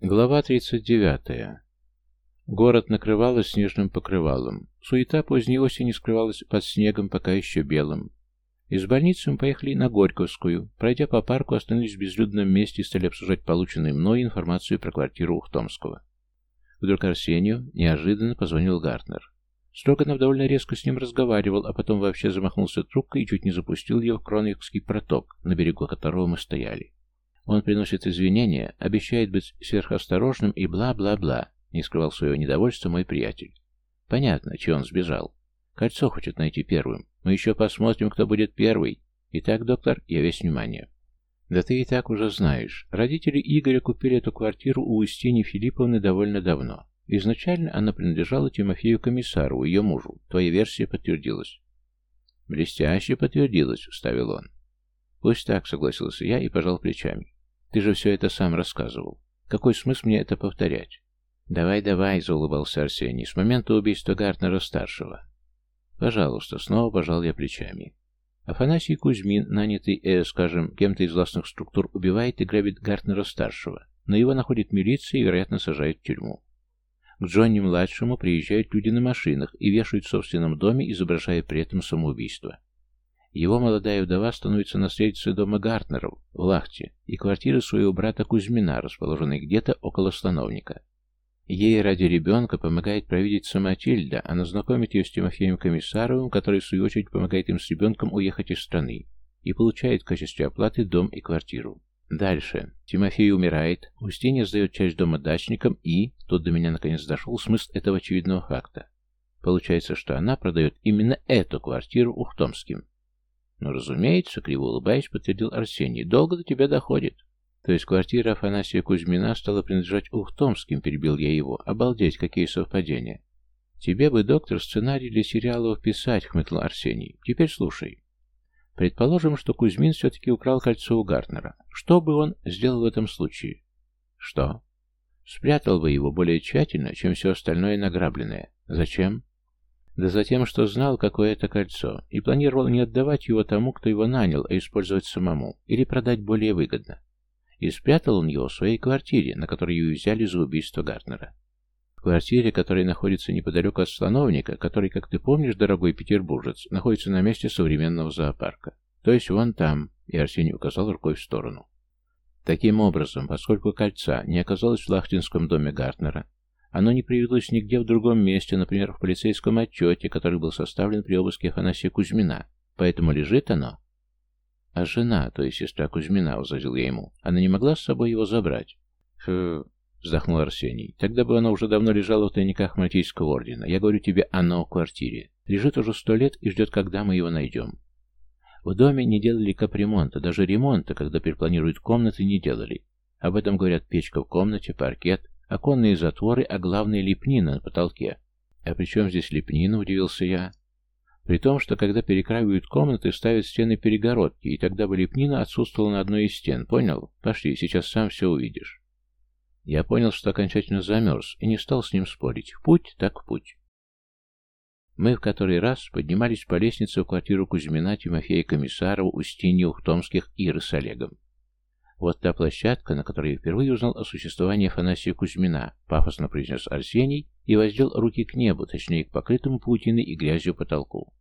Глава 39. Город накрывалось снежным покрывалом. Суета поздней осени скрывалась под снегом, пока еще белым. Из больницы мы поехали на Горьковскую. Пройдя по парку, остановились в безлюдном месте и стали обсуждать полученную мной информацию про квартиру Ухтомского. Вдруг Арсению неожиданно позвонил Гартнер. Строганов довольно резко с ним разговаривал, а потом вообще замахнулся трубкой и чуть не запустил ее в Кронвикский проток, на берегу которого мы стояли. Он приносит извинения, обещает быть сверхосторожным и бла-бла-бла, не скрывал своего недовольства мой приятель. Понятно, че он сбежал. Кольцо хочет найти первым. Мы еще посмотрим, кто будет первый. Итак, доктор, я весь внимание. Да ты и так уже знаешь. Родители Игоря купили эту квартиру у Устини Филипповны довольно давно. Изначально она принадлежала Тимофею Комиссару, ее мужу. Твоя версия подтвердилась. Блестяще подтвердилась, вставил он. Пусть так, согласился я и пожал плечами. Ты же все это сам рассказывал. Какой смысл мне это повторять? Давай, давай, заулыбался Арсений, с момента убийства Гартнера-старшего. Пожалуйста, снова пожал я плечами. Афанасий Кузьмин, нанятый, э, скажем, кем-то из властных структур, убивает и грабит Гартнера-старшего, но его находит милиция и, вероятно, сажает в тюрьму. К Джонни-младшему приезжают люди на машинах и вешают в собственном доме, изображая при этом самоубийство. Его молодая вдова становится наследницей дома Гартнеров в Лахте и квартиры своего брата Кузьмина, расположенной где-то около становника. Ей ради ребенка помогает провидица Матильда, она знакомит ее с Тимофеем Комиссаровым, который в свою очередь помогает им с ребенком уехать из страны и получает в качестве оплаты дом и квартиру. Дальше. Тимофей умирает, Устинья сдает часть дома дачникам и, тут до меня наконец дошел смысл этого очевидного факта. Получается, что она продает именно эту квартиру Ухтомским. «Ну, разумеется», — криво улыбаясь, подтвердил Арсений. «Долго до тебя доходит». «То есть квартира Афанасия Кузьмина стала принадлежать Ухтомским», — перебил я его. «Обалдеть, какие совпадения». «Тебе бы, доктор, сценарий для сериалов писать», — хмыкнул Арсений. «Теперь слушай. Предположим, что Кузьмин все-таки украл кольцо у Гартнера. Что бы он сделал в этом случае?» «Что?» «Спрятал бы его более тщательно, чем все остальное награбленное. Зачем?» Да за тем, что знал, какое это кольцо, и планировал не отдавать его тому, кто его нанял, а использовать самому, или продать более выгодно. И спрятал он его в своей квартире, на которой ее взяли за убийство Гартнера. В квартире, которая находится неподалеку от слоновника, который, как ты помнишь, дорогой петербуржец, находится на месте современного зоопарка. То есть вон там, и Арсений указал рукой в сторону. Таким образом, поскольку кольца не оказалось в Лахтинском доме Гартнера, оно не привелось нигде в другом месте, например, в полицейском отчете, который был составлен при обыске Афанасия Кузьмина. Поэтому лежит оно. А жена, то есть сестра Кузьмина, возразил я ему, она не могла с собой его забрать. Фу, вздохнул Арсений. Тогда бы оно уже давно лежало в тайниках Мальтийского ордена. Я говорю тебе, оно в квартире. Лежит уже сто лет и ждет, когда мы его найдем. В доме не делали капремонта, даже ремонта, когда перепланируют комнаты, не делали. Об этом говорят печка в комнате, паркет, Оконные затворы, а главное лепнина на потолке. А при чем здесь лепнина, удивился я. При том, что когда перекраивают комнаты, ставят стены перегородки, и тогда бы лепнина отсутствовала на одной из стен, понял? Пошли, сейчас сам все увидишь. Я понял, что окончательно замерз, и не стал с ним спорить. В путь, так в путь. Мы в который раз поднимались по лестнице в квартиру Кузьмина, Тимофея Комиссарова, Устиньи, Ухтомских, Иры с Олегом. Вот та площадка, на которой я впервые узнал о существовании Афанасия Кузьмина, пафосно произнес Арсений и воздел руки к небу, точнее к покрытому паутиной и грязью потолку.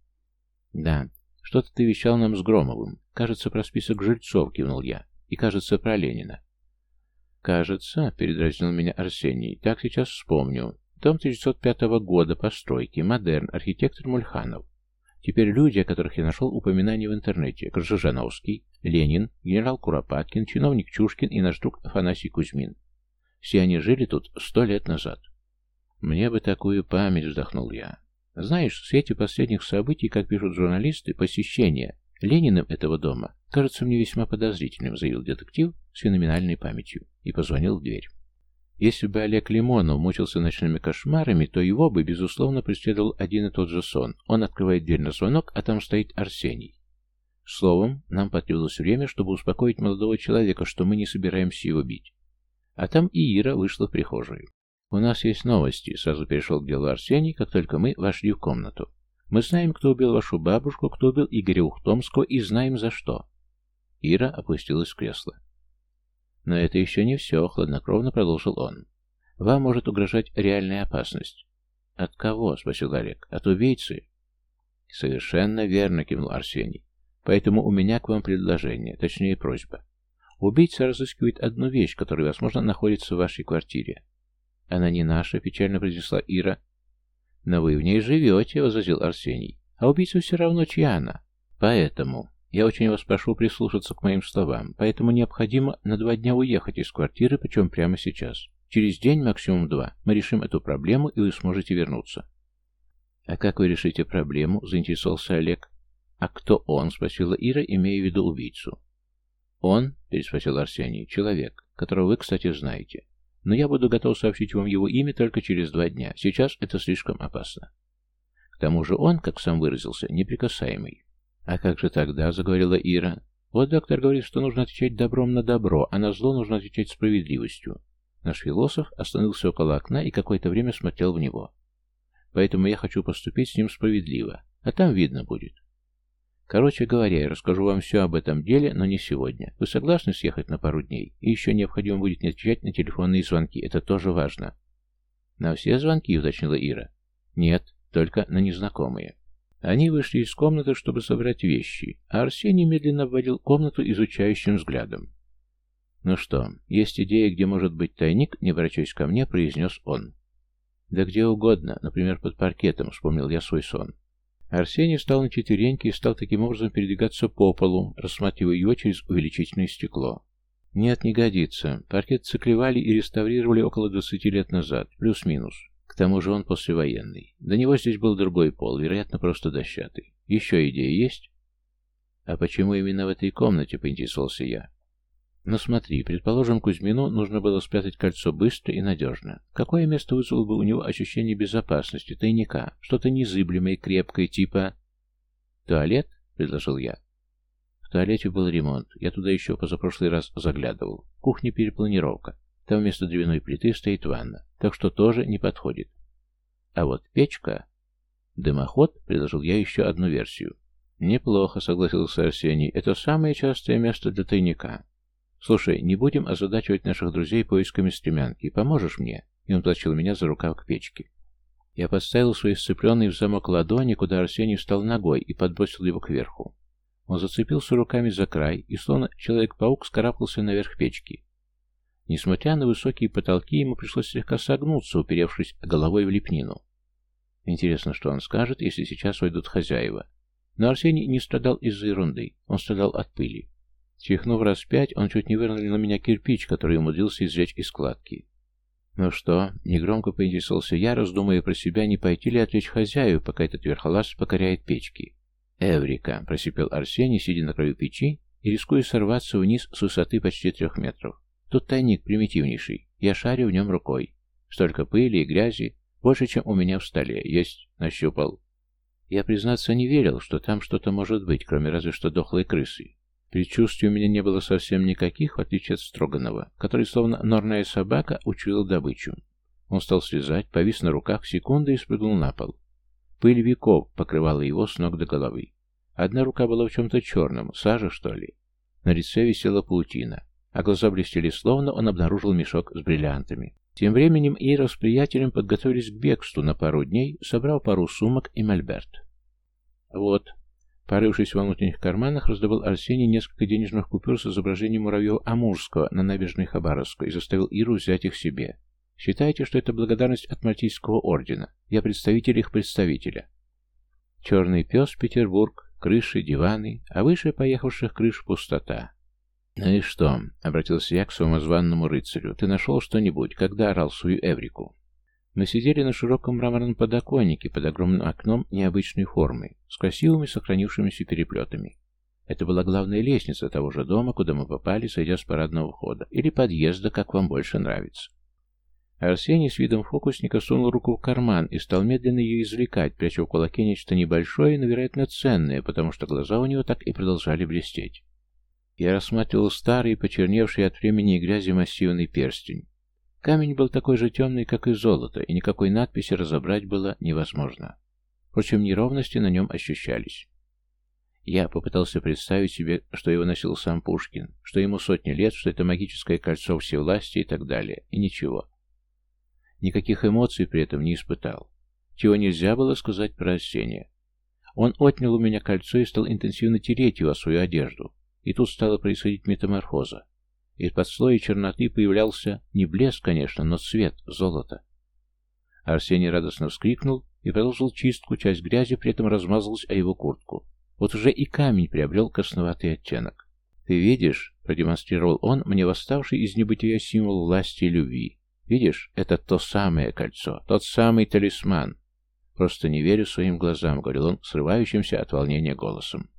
Да, что-то ты вещал нам с Громовым. Кажется, про список жильцов, кивнул я. И кажется, про Ленина. Кажется, передразнил меня Арсений. Так сейчас вспомню. Дом 1905 года постройки, модерн, архитектор Мульханов. Теперь люди, о которых я нашел упоминания в интернете. Кржижановский, Ленин, генерал Куропаткин, чиновник Чушкин и наш друг Афанасий Кузьмин. Все они жили тут сто лет назад. Мне бы такую память, вздохнул я. Знаешь, в свете последних событий, как пишут журналисты, посещение Лениным этого дома кажется мне весьма подозрительным, заявил детектив с феноменальной памятью и позвонил в дверь. Если бы Олег Лимонов мучился ночными кошмарами, то его бы, безусловно, преследовал один и тот же сон. Он открывает дверь на звонок, а там стоит Арсений. Словом, нам потребовалось время, чтобы успокоить молодого человека, что мы не собираемся его бить. А там и Ира вышла в прихожую. «У нас есть новости», — сразу перешел к делу Арсений, как только мы вошли в комнату. «Мы знаем, кто убил вашу бабушку, кто убил Игоря Ухтомского, и знаем за что». Ира опустилась в кресло. Но это еще не все, хладнокровно продолжил он. Вам может угрожать реальная опасность. От кого? спросил Олег. От убийцы? Совершенно верно, кивнул Арсений. Поэтому у меня к вам предложение, точнее просьба. Убийца разыскивает одну вещь, которая, возможно, находится в вашей квартире. Она не наша, печально произнесла Ира. Но вы в ней живете, возразил Арсений. А убийца все равно чья она. Поэтому я очень вас прошу прислушаться к моим словам, поэтому необходимо на два дня уехать из квартиры, причем прямо сейчас. Через день, максимум два, мы решим эту проблему, и вы сможете вернуться. «А как вы решите проблему?» – заинтересовался Олег. «А кто он?» – спросила Ира, имея в виду убийцу. «Он?» – переспросил Арсений. «Человек, которого вы, кстати, знаете. Но я буду готов сообщить вам его имя только через два дня. Сейчас это слишком опасно. К тому же он, как сам выразился, неприкасаемый. «А как же тогда?» — заговорила Ира. «Вот доктор говорит, что нужно отвечать добром на добро, а на зло нужно отвечать справедливостью». Наш философ остановился около окна и какое-то время смотрел в него. «Поэтому я хочу поступить с ним справедливо, а там видно будет». Короче говоря, я расскажу вам все об этом деле, но не сегодня. Вы согласны съехать на пару дней? И еще необходимо будет не отвечать на телефонные звонки. Это тоже важно. На все звонки, уточнила Ира. Нет, только на незнакомые. Они вышли из комнаты, чтобы собрать вещи, а Арсений медленно обводил комнату изучающим взглядом. «Ну что, есть идея, где может быть тайник?» Не обращаясь ко мне, произнес он. «Да где угодно, например, под паркетом», — вспомнил я свой сон. Арсений встал на четвереньки и стал таким образом передвигаться по полу, рассматривая его через увеличительное стекло. «Нет, не годится. Паркет циклевали и реставрировали около двадцати лет назад, плюс-минус. Тому же он послевоенный. До него здесь был другой пол, вероятно, просто дощатый. Еще идеи есть? А почему именно в этой комнате, поинтересовался я. Но смотри, предположим, Кузьмину нужно было спрятать кольцо быстро и надежно. Какое место вызвало бы у него ощущение безопасности, тайника, что-то незыблемое, крепкое, типа... «Туалет?» — предложил я. В туалете был ремонт. Я туда еще позапрошлый раз заглядывал. Кухня перепланировка. Там вместо дровяной плиты стоит ванна, так что тоже не подходит. А вот печка... Дымоход, предложил я еще одну версию. Неплохо, согласился Арсений. Это самое частое место для тайника. Слушай, не будем озадачивать наших друзей поисками стремянки. Поможешь мне? И он тащил меня за рукав к печке. Я подставил свои сцепленные в замок ладони, куда Арсений встал ногой и подбросил его кверху. Он зацепился руками за край и, словно человек-паук, скарабкался наверх печки. Несмотря на высокие потолки, ему пришлось слегка согнуться, уперевшись головой в лепнину. Интересно, что он скажет, если сейчас войдут хозяева. Но Арсений не страдал из-за ерунды, он страдал от пыли. Чихнув раз пять, он чуть не вырнул на меня кирпич, который умудрился извлечь из складки. «Ну что?» — негромко поинтересовался я, раздумывая про себя, не пойти ли отвлечь хозяев, пока этот верхолаз покоряет печки. «Эврика!» — просипел Арсений, сидя на краю печи и рискуя сорваться вниз с высоты почти трех метров. Тут тайник примитивнейший. Я шарю в нем рукой. Столько пыли и грязи. Больше, чем у меня в столе. Есть. Нащупал. Я, признаться, не верил, что там что-то может быть, кроме разве что дохлой крысы. Предчувствий у меня не было совсем никаких, в отличие от Строганова, который, словно норная собака, учуял добычу. Он стал слезать, повис на руках секунды и спрыгнул на пол. Пыль веков покрывала его с ног до головы. Одна рука была в чем-то черном, сажа, что ли. На лице висела паутина а глаза блестели, словно он обнаружил мешок с бриллиантами. Тем временем Ира с приятелем подготовились к бегству на пару дней, собрал пару сумок и мольберт. Вот. Порывшись во внутренних карманах, раздобыл Арсений несколько денежных купюр с изображением муравьев Амурского на набережной Хабаровской и заставил Иру взять их себе. Считайте, что это благодарность от Мальтийского ордена. Я представитель их представителя. Черный пес, Петербург, крыши, диваны, а выше поехавших крыш пустота. «Ну и что?» — обратился я к своему званному рыцарю. «Ты нашел что-нибудь, когда орал свою Эврику?» Мы сидели на широком мраморном подоконнике под огромным окном необычной формы, с красивыми сохранившимися переплетами. Это была главная лестница того же дома, куда мы попали, сойдя с парадного входа, или подъезда, как вам больше нравится. Арсений с видом фокусника сунул руку в карман и стал медленно ее извлекать, пряча в кулаке нечто небольшое, но, вероятно, ценное, потому что глаза у него так и продолжали блестеть. Я рассматривал старый, почерневший от времени и грязи массивный перстень. Камень был такой же темный, как и золото, и никакой надписи разобрать было невозможно. Впрочем, неровности на нем ощущались. Я попытался представить себе, что его носил сам Пушкин, что ему сотни лет, что это магическое кольцо всевластия и так далее, и ничего. Никаких эмоций при этом не испытал. Чего нельзя было сказать про Арсения. Он отнял у меня кольцо и стал интенсивно тереть его о свою одежду. И тут стала происходить метаморфоза. Из-под слоя черноты появлялся не блеск, конечно, но цвет, золото. Арсений радостно вскрикнул и продолжил чистку, часть грязи при этом размазалась о его куртку. Вот уже и камень приобрел красноватый оттенок. «Ты видишь?» — продемонстрировал он мне восставший из небытия символ власти и любви. «Видишь, это то самое кольцо, тот самый талисман». «Просто не верю своим глазам», — говорил он, срывающимся от волнения голосом.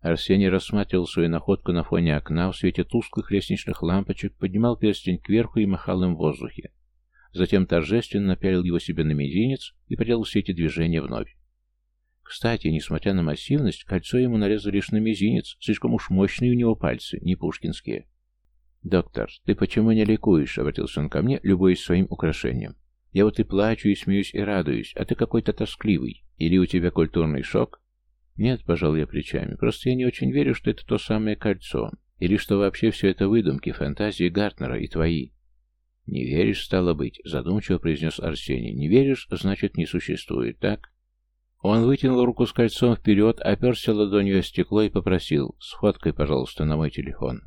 Арсений рассматривал свою находку на фоне окна в свете тусклых лестничных лампочек, поднимал перстень кверху и махал им в воздухе. Затем торжественно напялил его себе на мизинец и проделал все эти движения вновь. Кстати, несмотря на массивность, кольцо ему нарезали лишь на мизинец, слишком уж мощные у него пальцы, не пушкинские. «Доктор, ты почему не ликуешь?» — обратился он ко мне, любуясь своим украшением. «Я вот и плачу, и смеюсь, и радуюсь, а ты какой-то тоскливый. Или у тебя культурный шок?» «Нет», — пожал я плечами, — «просто я не очень верю, что это то самое кольцо, или что вообще все это выдумки, фантазии Гартнера и твои». «Не веришь, стало быть», — задумчиво произнес Арсений. «Не веришь, значит, не существует, так?» Он вытянул руку с кольцом вперед, оперся ладонью о стекло и попросил «Сфоткай, пожалуйста, на мой телефон».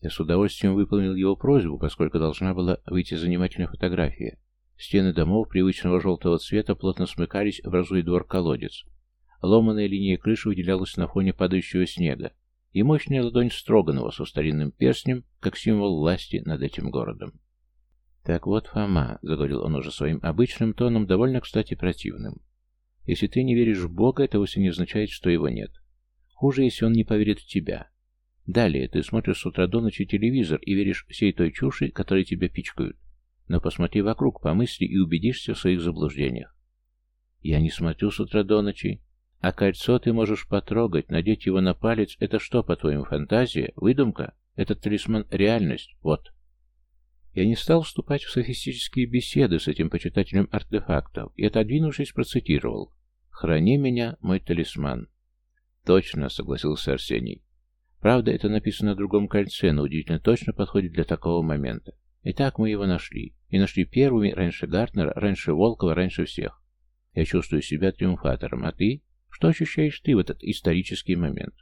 Я с удовольствием выполнил его просьбу, поскольку должна была выйти занимательная фотография. Стены домов привычного желтого цвета плотно смыкались, образуя двор-колодец. Ломаная линия крыши выделялась на фоне падающего снега, и мощная ладонь Строганова со старинным перстнем, как символ власти над этим городом. «Так вот, Фома», — заговорил он уже своим обычным тоном, довольно, кстати, противным, если ты не веришь в Бога, это вовсе не означает, что его нет. Хуже, если он не поверит в тебя. Далее ты смотришь с утра до ночи телевизор и веришь всей той чуши, которой тебя пичкают. Но посмотри вокруг, помысли и убедишься в своих заблуждениях. Я не смотрю с утра до ночи. А кольцо ты можешь потрогать, надеть его на палец. Это что, по-твоему, фантазия? Выдумка? Этот талисман — реальность. Вот. Я не стал вступать в софистические беседы с этим почитателем артефактов и, отодвинувшись, процитировал. «Храни меня, мой талисман». «Точно», — согласился Арсений. «Правда, это написано на другом кольце, но удивительно точно подходит для такого момента. Итак, мы его нашли. И нашли первыми, раньше Гартнера, раньше Волкова, раньше всех. Я чувствую себя триумфатором. А ты? Что ощущаешь ты в этот исторический момент?»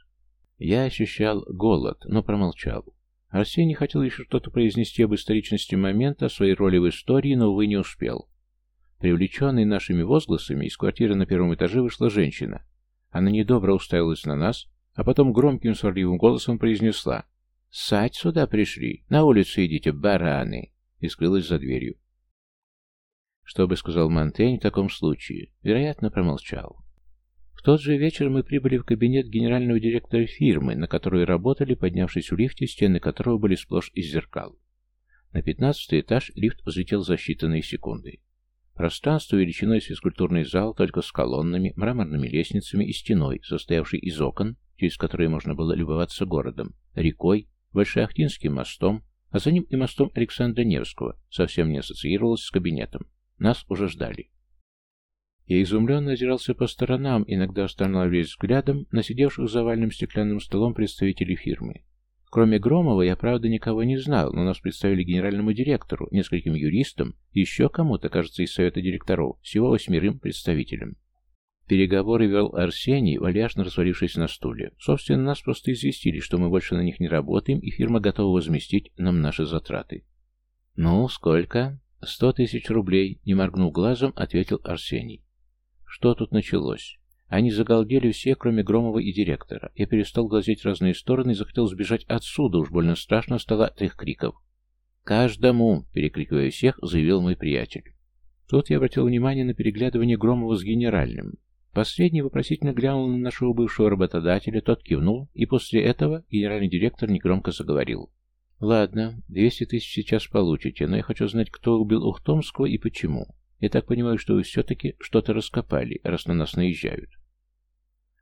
Я ощущал голод, но промолчал. Арсений хотел еще что-то произнести об историчности момента, о своей роли в истории, но, увы, не успел. Привлеченный нашими возгласами, из квартиры на первом этаже вышла женщина. Она недобро уставилась на нас, а потом громким сварливым голосом произнесла «Сать сюда пришли! На улицу идите, бараны!» и скрылась за дверью. Что бы сказал Монтень в таком случае? Вероятно, промолчал тот же вечер мы прибыли в кабинет генерального директора фирмы, на которой работали, поднявшись в лифте, стены которого были сплошь из зеркал. На пятнадцатый этаж лифт взлетел за считанные секунды. Пространство величиной с физкультурный зал, только с колоннами, мраморными лестницами и стеной, состоявшей из окон, через которые можно было любоваться городом, рекой, Большеохтинским мостом, а за ним и мостом Александра Невского, совсем не ассоциировалось с кабинетом. Нас уже ждали. Я изумленно озирался по сторонам, иногда останавливаясь взглядом на сидевших за овальным стеклянным столом представителей фирмы. Кроме Громова, я, правда, никого не знал, но нас представили генеральному директору, нескольким юристам, еще кому-то, кажется, из совета директоров, всего восьмерым представителям. Переговоры вел Арсений, вальяжно развалившись на стуле. Собственно, нас просто известили, что мы больше на них не работаем, и фирма готова возместить нам наши затраты. «Ну, сколько?» «Сто тысяч рублей», — не моргнув глазом, ответил Арсений. Что тут началось? Они загалдели все, кроме Громова и директора. Я перестал глазеть разные стороны и захотел сбежать отсюда, уж больно страшно стало от их криков. «Каждому!» — перекрикивая всех, заявил мой приятель. Тут я обратил внимание на переглядывание Громова с генеральным. Последний вопросительно глянул на нашего бывшего работодателя, тот кивнул, и после этого генеральный директор негромко заговорил. «Ладно, 200 тысяч сейчас получите, но я хочу знать, кто убил Ухтомского и почему. Я так понимаю, что вы все-таки что-то раскопали, раз на нас наезжают.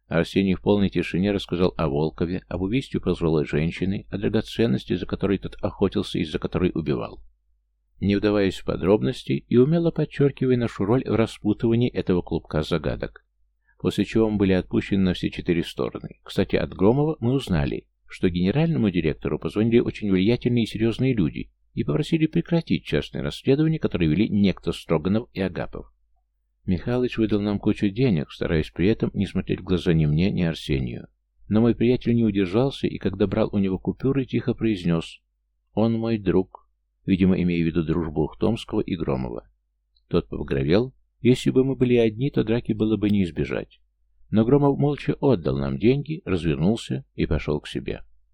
Арсений в полной тишине рассказал о Волкове, об убийстве пожилой женщины, о драгоценности, за которой тот охотился и за которой убивал. Не вдаваясь в подробности и умело подчеркивая нашу роль в распутывании этого клубка загадок. после чего мы были отпущены на все четыре стороны. Кстати, от Громова мы узнали, что генеральному директору позвонили очень влиятельные и серьезные люди и попросили прекратить частное расследование, которое вели некто Строганов и Агапов. Михалыч выдал нам кучу денег, стараясь при этом не смотреть в глаза ни мне, ни Арсению. Но мой приятель не удержался и, когда брал у него купюры, тихо произнес «Он мой друг», видимо, имея в виду дружбу Ухтомского и Громова. Тот побагровел. Если бы мы были одни, то драки было бы не избежать. Но Громов молча отдал нам деньги, развернулся и пошел к себе.